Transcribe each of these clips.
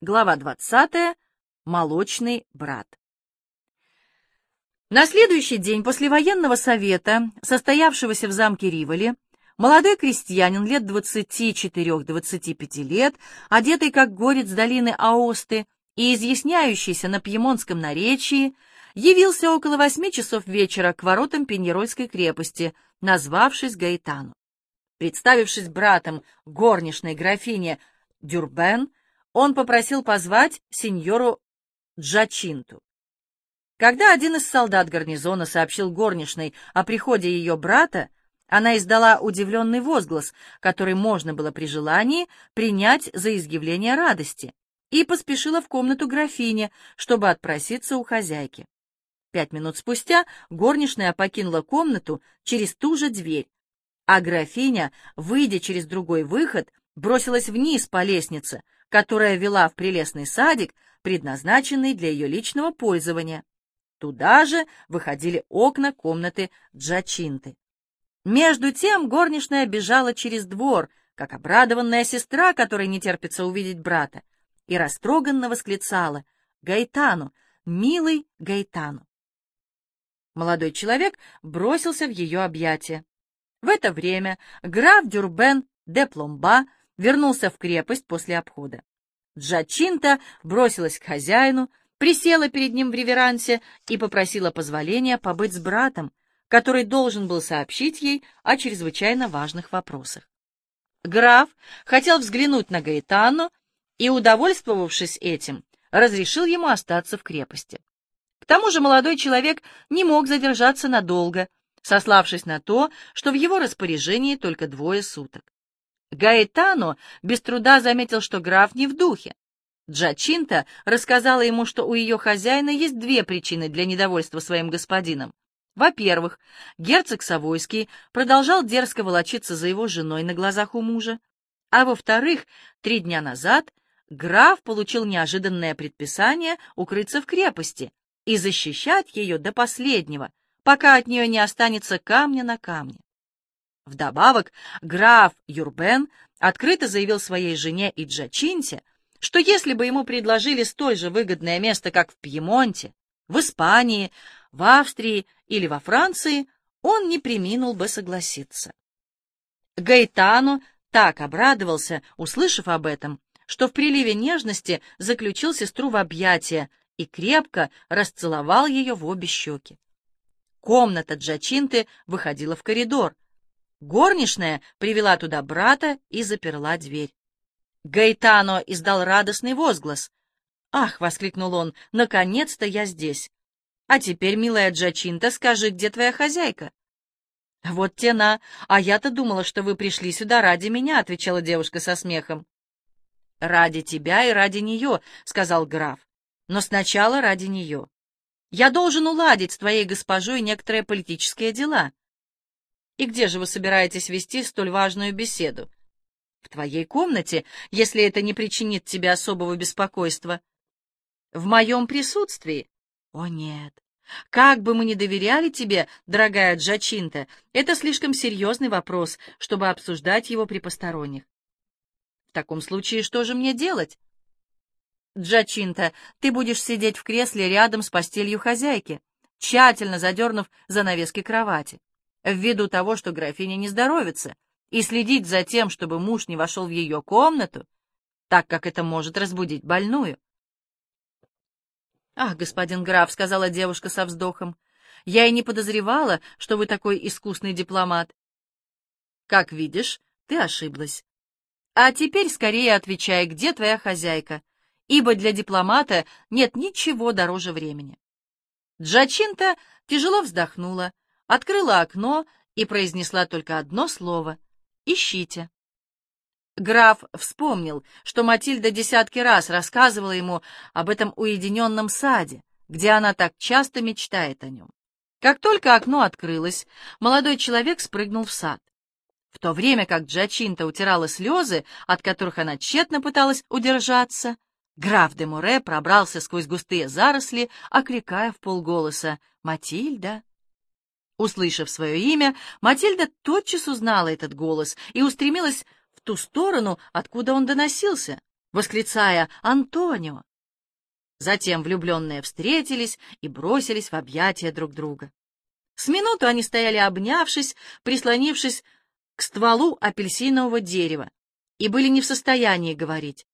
Глава 20. Молочный брат. На следующий день после военного совета, состоявшегося в замке Риволи, молодой крестьянин лет 24-25 лет, одетый как горец долины Аосты и изъясняющийся на пьемонском наречии, явился около восьми часов вечера к воротам Пеньерольской крепости, назвавшись Гаэтану. Представившись братом горничной графине Дюрбен, он попросил позвать сеньору Джачинту. Когда один из солдат гарнизона сообщил горничной о приходе ее брата, она издала удивленный возглас, который можно было при желании принять за изъявление радости, и поспешила в комнату графини, чтобы отпроситься у хозяйки. Пять минут спустя горничная покинула комнату через ту же дверь, а графиня, выйдя через другой выход, бросилась вниз по лестнице, которая вела в прелестный садик, предназначенный для ее личного пользования. Туда же выходили окна комнаты Джачинты. Между тем горничная бежала через двор, как обрадованная сестра, которой не терпится увидеть брата, и растроганно восклицала «Гайтану! Милый Гайтану!» Молодой человек бросился в ее объятия. В это время граф Дюрбен де Пломба вернулся в крепость после обхода. Джачинта бросилась к хозяину, присела перед ним в реверансе и попросила позволения побыть с братом, который должен был сообщить ей о чрезвычайно важных вопросах. Граф хотел взглянуть на Гаэтану и, удовольствовавшись этим, разрешил ему остаться в крепости. К тому же молодой человек не мог задержаться надолго, сославшись на то, что в его распоряжении только двое суток. Гаэтано без труда заметил, что граф не в духе. Джачинта рассказала ему, что у ее хозяина есть две причины для недовольства своим господином. Во-первых, герцог Савойский продолжал дерзко волочиться за его женой на глазах у мужа. А во-вторых, три дня назад граф получил неожиданное предписание укрыться в крепости и защищать ее до последнего, пока от нее не останется камня на камне. Вдобавок, граф Юрбен открыто заявил своей жене и Джачинте, что если бы ему предложили столь же выгодное место, как в Пьемонте, в Испании, в Австрии или во Франции, он не приминул бы согласиться. Гаэтану так обрадовался, услышав об этом, что в приливе нежности заключил сестру в объятия и крепко расцеловал ее в обе щеки. Комната Джачинты выходила в коридор — Горничная привела туда брата и заперла дверь. Гайтано издал радостный возглас. «Ах!» — воскликнул он. «Наконец-то я здесь! А теперь, милая Джачинта, скажи, где твоя хозяйка?» «Вот тена, а я-то думала, что вы пришли сюда ради меня», — отвечала девушка со смехом. «Ради тебя и ради нее», — сказал граф. «Но сначала ради нее. Я должен уладить с твоей госпожой некоторые политические дела». И где же вы собираетесь вести столь важную беседу? В твоей комнате, если это не причинит тебе особого беспокойства. В моем присутствии? О, нет. Как бы мы ни доверяли тебе, дорогая Джачинта, это слишком серьезный вопрос, чтобы обсуждать его при посторонних. В таком случае что же мне делать? Джачинта, ты будешь сидеть в кресле рядом с постелью хозяйки, тщательно задернув занавески кровати ввиду того, что графиня не здоровится, и следить за тем, чтобы муж не вошел в ее комнату, так как это может разбудить больную. «Ах, господин граф», — сказала девушка со вздохом, — «я и не подозревала, что вы такой искусный дипломат». «Как видишь, ты ошиблась. А теперь скорее отвечай, где твоя хозяйка, ибо для дипломата нет ничего дороже времени». Джачинта тяжело вздохнула, открыла окно и произнесла только одно слово «Ищите». Граф вспомнил, что Матильда десятки раз рассказывала ему об этом уединенном саде, где она так часто мечтает о нем. Как только окно открылось, молодой человек спрыгнул в сад. В то время как Джачинта утирала слезы, от которых она тщетно пыталась удержаться, граф де Муре пробрался сквозь густые заросли, окликая в полголоса «Матильда! Услышав свое имя, Матильда тотчас узнала этот голос и устремилась в ту сторону, откуда он доносился, восклицая «Антонио!». Затем влюбленные встретились и бросились в объятия друг друга. С минуту они стояли обнявшись, прислонившись к стволу апельсинового дерева, и были не в состоянии говорить.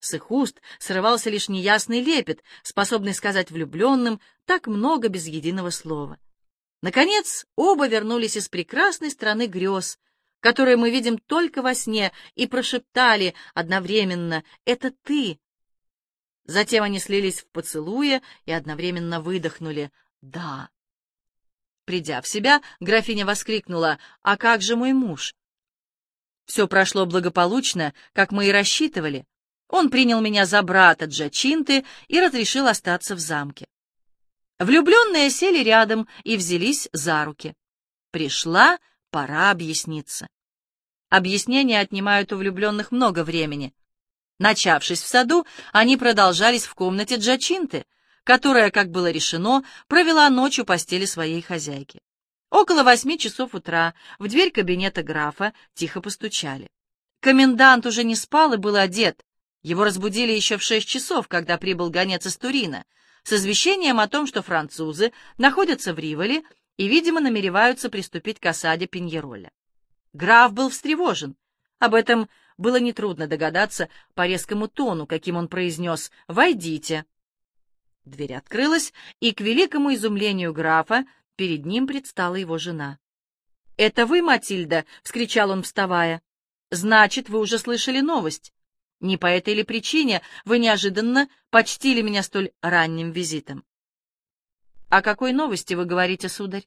С их уст срывался лишь неясный лепет, способный сказать влюбленным так много без единого слова. Наконец, оба вернулись из прекрасной страны грез, которые мы видим только во сне, и прошептали одновременно «Это ты!». Затем они слились в поцелуе и одновременно выдохнули «Да». Придя в себя, графиня воскликнула «А как же мой муж?» Все прошло благополучно, как мы и рассчитывали. Он принял меня за брата Джачинты и разрешил остаться в замке. Влюбленные сели рядом и взялись за руки. Пришла пора объясниться. Объяснения отнимают у влюбленных много времени. Начавшись в саду, они продолжались в комнате Джачинты, которая, как было решено, провела ночь у постели своей хозяйки. Около восьми часов утра в дверь кабинета графа тихо постучали. Комендант уже не спал и был одет. Его разбудили еще в шесть часов, когда прибыл гонец из Турина, с извещением о том, что французы находятся в Риволе и, видимо, намереваются приступить к осаде Пиньероля. Граф был встревожен. Об этом было нетрудно догадаться по резкому тону, каким он произнес «Войдите». Дверь открылась, и, к великому изумлению графа, перед ним предстала его жена. «Это вы, Матильда?» — вскричал он, вставая. «Значит, вы уже слышали новость. Не по этой ли причине вы неожиданно почтили меня столь ранним визитом? О какой новости вы говорите, сударь?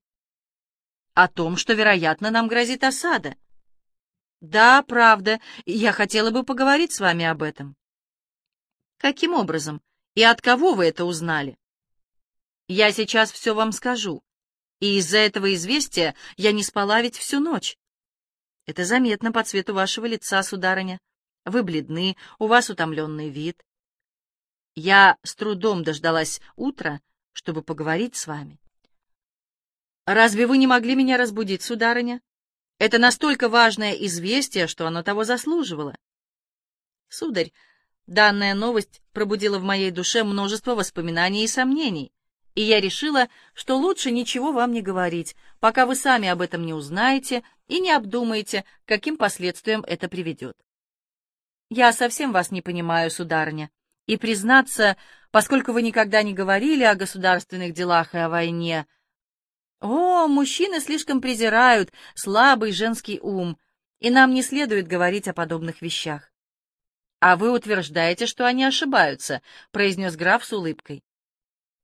О том, что, вероятно, нам грозит осада. Да, правда, я хотела бы поговорить с вами об этом. Каким образом? И от кого вы это узнали? Я сейчас все вам скажу. И из-за этого известия я не спала ведь всю ночь. Это заметно по цвету вашего лица, сударыня. Вы бледны, у вас утомленный вид. Я с трудом дождалась утра, чтобы поговорить с вами. Разве вы не могли меня разбудить, сударыня? Это настолько важное известие, что оно того заслуживало. Сударь, данная новость пробудила в моей душе множество воспоминаний и сомнений, и я решила, что лучше ничего вам не говорить, пока вы сами об этом не узнаете и не обдумаете, каким последствиям это приведет. Я совсем вас не понимаю, сударыня. И, признаться, поскольку вы никогда не говорили о государственных делах и о войне... О, мужчины слишком презирают слабый женский ум, и нам не следует говорить о подобных вещах. А вы утверждаете, что они ошибаются, — произнес граф с улыбкой.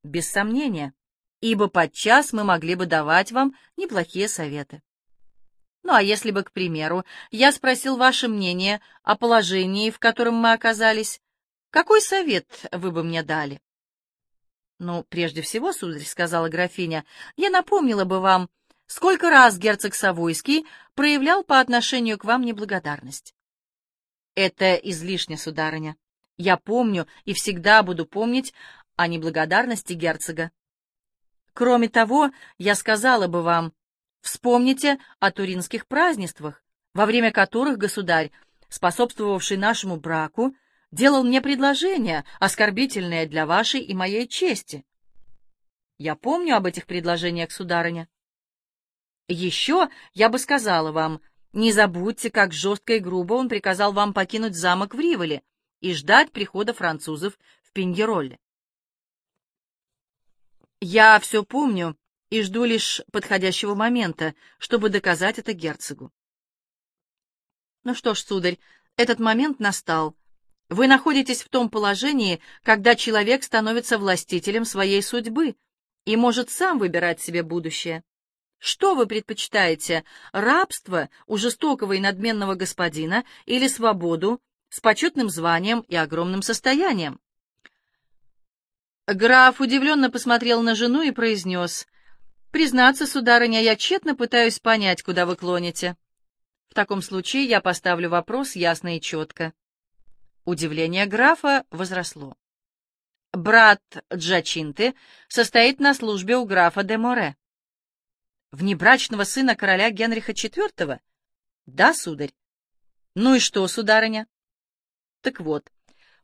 Без сомнения, ибо подчас мы могли бы давать вам неплохие советы. Ну а если бы, к примеру, я спросил ваше мнение о положении, в котором мы оказались, какой совет вы бы мне дали? Ну, прежде всего, сударь, — сказала графиня, — я напомнила бы вам, сколько раз герцог Савойский проявлял по отношению к вам неблагодарность. Это излишне, сударыня. Я помню и всегда буду помнить о неблагодарности герцога. Кроме того, я сказала бы вам, Вспомните о туринских празднествах, во время которых государь, способствовавший нашему браку, делал мне предложения, оскорбительные для вашей и моей чести. Я помню об этих предложениях, сударыня. Еще я бы сказала вам, не забудьте, как жестко и грубо он приказал вам покинуть замок в Риволе и ждать прихода французов в Пиньеролле. Я все помню и жду лишь подходящего момента, чтобы доказать это герцогу. Ну что ж, сударь, этот момент настал. Вы находитесь в том положении, когда человек становится властителем своей судьбы и может сам выбирать себе будущее. Что вы предпочитаете, рабство у жестокого и надменного господина или свободу с почетным званием и огромным состоянием? Граф удивленно посмотрел на жену и произнес, Признаться, сударыня, я тщетно пытаюсь понять, куда вы клоните. В таком случае я поставлю вопрос ясно и четко. Удивление графа возросло. Брат Джачинты состоит на службе у графа де Море. Внебрачного сына короля Генриха IV? Да, сударь. Ну и что, сударыня? Так вот,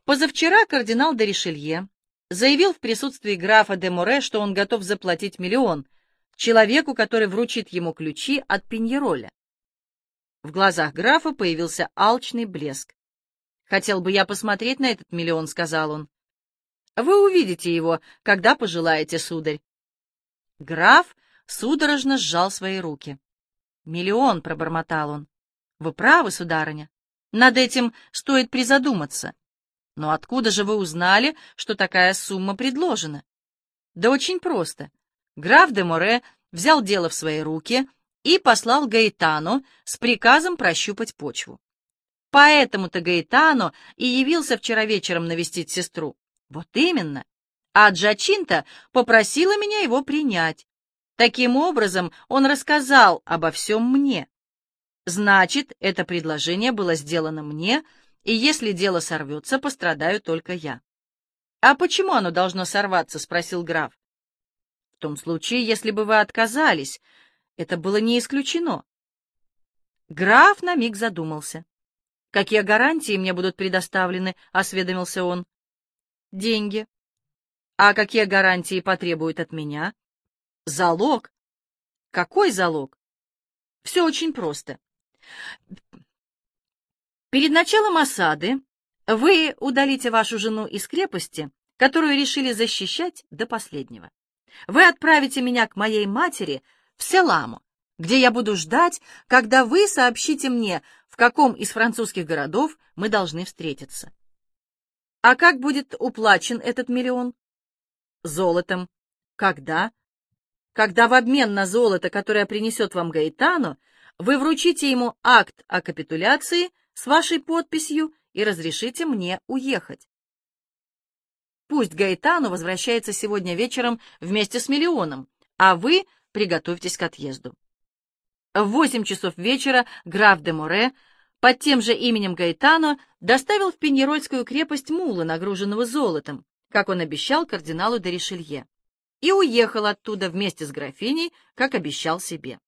Позавчера кардинал де Ришелье заявил в присутствии графа де Море, что он готов заплатить миллион человеку, который вручит ему ключи от Пиньероля. В глазах графа появился алчный блеск. «Хотел бы я посмотреть на этот миллион», — сказал он. «Вы увидите его, когда пожелаете, сударь». Граф судорожно сжал свои руки. «Миллион», — пробормотал он. «Вы правы, сударыня. Над этим стоит призадуматься. Но откуда же вы узнали, что такая сумма предложена?» «Да очень просто. Граф де Море взял дело в свои руки и послал Гаэтану с приказом прощупать почву. Поэтому-то Гаэтано и явился вчера вечером навестить сестру. Вот именно. А Джачинта попросила меня его принять. Таким образом, он рассказал обо всем мне. Значит, это предложение было сделано мне, и если дело сорвется, пострадаю только я. «А почему оно должно сорваться?» — спросил граф. «В том случае, если бы вы отказались, это было не исключено. Граф на миг задумался. «Какие гарантии мне будут предоставлены?» — осведомился он. «Деньги». «А какие гарантии потребуют от меня?» «Залог». «Какой залог?» «Все очень просто. Перед началом осады вы удалите вашу жену из крепости, которую решили защищать до последнего. Вы отправите меня к моей матери в Селаму, где я буду ждать, когда вы сообщите мне, в каком из французских городов мы должны встретиться. А как будет уплачен этот миллион? Золотом. Когда? Когда в обмен на золото, которое принесет вам Гаэтано, вы вручите ему акт о капитуляции с вашей подписью и разрешите мне уехать. Пусть Гаэтано возвращается сегодня вечером вместе с миллионом, а вы приготовьтесь к отъезду. В восемь часов вечера граф де Море под тем же именем Гаэтано доставил в Пеньерольскую крепость мула, нагруженного золотом, как он обещал кардиналу де Ришелье, и уехал оттуда вместе с графиней, как обещал себе.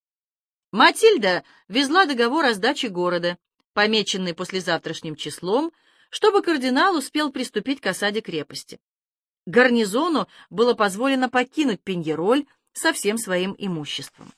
Матильда везла договор о сдаче города, помеченный послезавтрашним числом, чтобы кардинал успел приступить к осаде крепости. Гарнизону было позволено покинуть Пеньероль со всем своим имуществом.